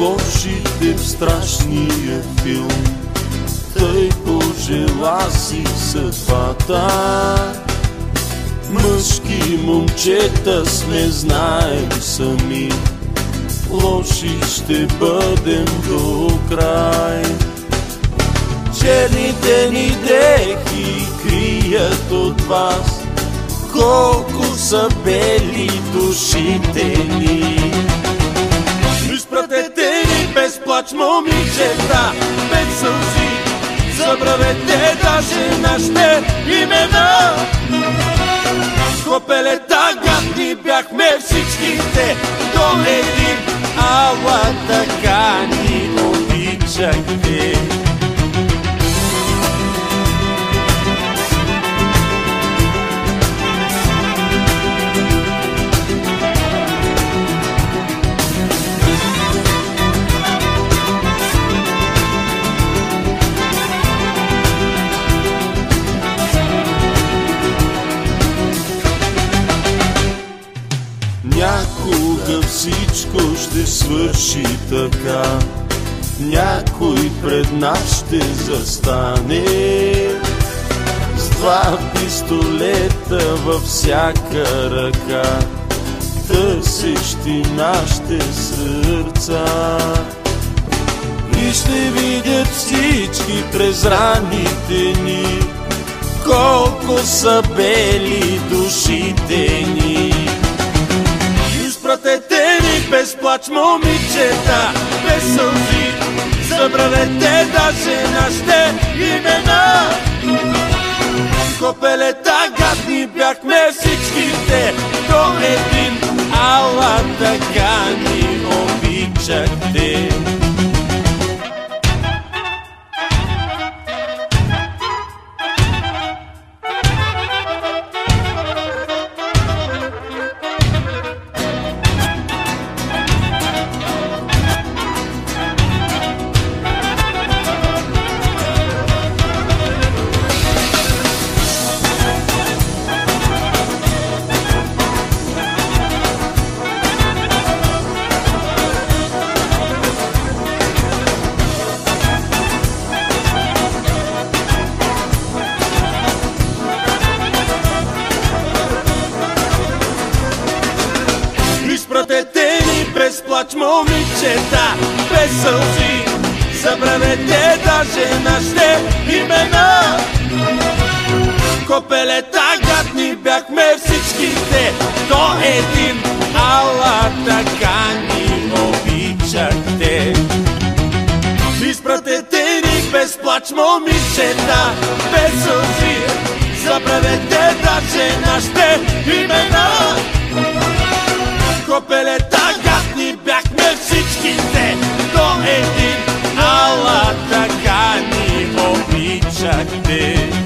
ушите в страшния филм. Тъй пожела си съдбата. Мъжки момчета сме, знаем сами. Лоши ще бъдем до край. Черните ни дрехи крият от вас Колко са бели душите ни Изпратете плач, момичета, без сълзи Забравете даже нашите имена. Копелета гадни бяхме всичките. До един Ала така ни обичахте Някога всичко ще свърши така. Някой пред нас ще застане. С два пистолета във всяка ръка. Търсещи нашите сърца. И ще видят всички през раните ни Колко са бели душите ни Изпратете ни без плач, момичета, без сълзи. Забравете даже нашите имена. Копелета гадни бяхме Изпратете ни без плач, момичета, без сълзи. Забравете даже нашите имена. Копелета гадни бяхме всичките до един. Ала така ни обичахте. Изпратете ни без плач, момичета, без сълзи. Забравете даже нашите имена хопелета, гадни бяхме всичките до един, ала така ни обичахте.